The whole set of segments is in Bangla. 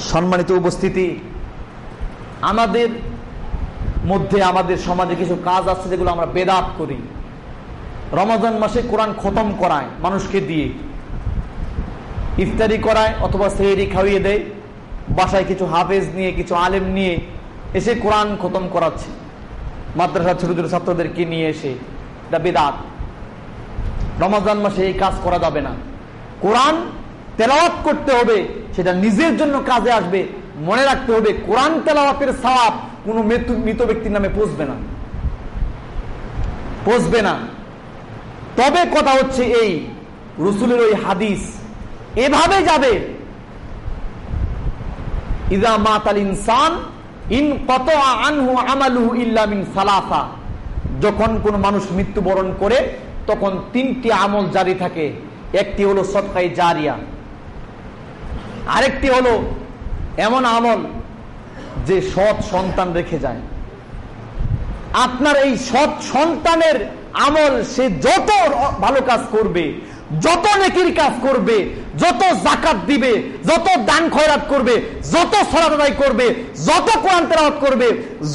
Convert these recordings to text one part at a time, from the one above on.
সম্মানিত উপস্থিতি, আমাদের মধ্যে, আমাদের সমাজে কিছু কাজ আছে যেগুলো আমরা বেদাত করি। রমাজান মাসে কোরআন খতম করায় মানুষকে দিয়ে। ইফতারি করায় অথবা সেহরি খাওয়িয়ে দেয়। বাসায় কিছু হাফেজ নিয়ে, কিছু আলেম নিয়ে এসে কোরআন খতম করাচ্ছে। মাদ্রাসা ছোট ছোট ছাত্রদেরকে নিয়ে এসে। এটা বেদাত। রমাজান মাসে এই কাজ করা যাবে না। কোরআন তেলাওয়াত করতে হবে, সেটা নিজের জন্য কাজে আসবে। মনে রাখতে হবে, কোরআন তেলাওয়াতের সাপ কোনো মৃত ব্যক্তির নামে পৌঁছবে না। পৌঁছবে না। তবে কথা হচ্ছে এই, রসুলের ওই হাদিস, এভাবে যাবে। ইদা মাতাল ইনসান, ইন কত আনহু আমালুহু ইল্লামিন সালাফা যখন কোন মানুষ মৃত্যুবরণ করে, তখন তিনটি আমল জারি থাকে। একটি হলো সৎকাই জারিয়া। আরেকটি হলো এমন আমল যে সৎ সন্তান রেখে যায়। আপনার এই সৎ সন্তানের আমল সে যত ভালো কাজ করবে, যত নেকির কাজ করবে যত জাকাত দিবে, যত দান খয়রাত করবে, যত সরাত আদায় করবে, যত কোরআন তেরাওয়াত করবে,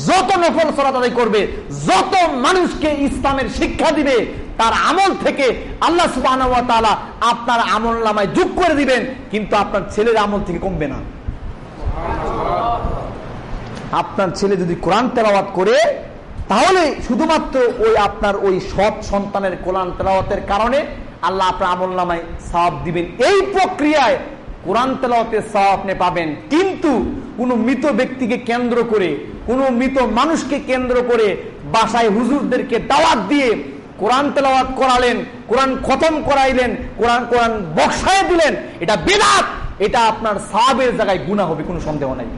যত নফল সরাত আদায় করবে, যত মানুষকে ইসলামের শিক্ষা দিবে, তার আমল থেকে আল্লাহ সুবাহ আপনার আমল নামায় যোগ করে দিবেন, কিন্তু আপনার ছেলের আমল থেকে কমবে না। আপনার ছেলে যদি কোরআন তেলাওয়াত করে তাহলে শুধুমাত্র ওই আপনার ওই সৎ সন্তানের কোরআন তেলাওয়াতের কারণে আল্লাহ আপনার আমল নামায় সাপ দিবেন। এই প্রক্রিয়ায় কোরআন তেলাওয়াতের সাপ আপনি পাবেন। কিন্তু কোন মৃত ব্যক্তিকে কেন্দ্র করে, কোন মৃত মানুষকে কেন্দ্র করে বাসায় হুজুরদেরকে দাওয়াত দিয়ে কোরআন তেলাওয়াত করালেন, কোরআন খতম করাইলেন, কোরআন কোরআন বক্সায় দিলেন, এটা বেদাত, এটা আপনার সাহাবের জায়গায় গুণা হবে, কোনো সন্দেহ নাই।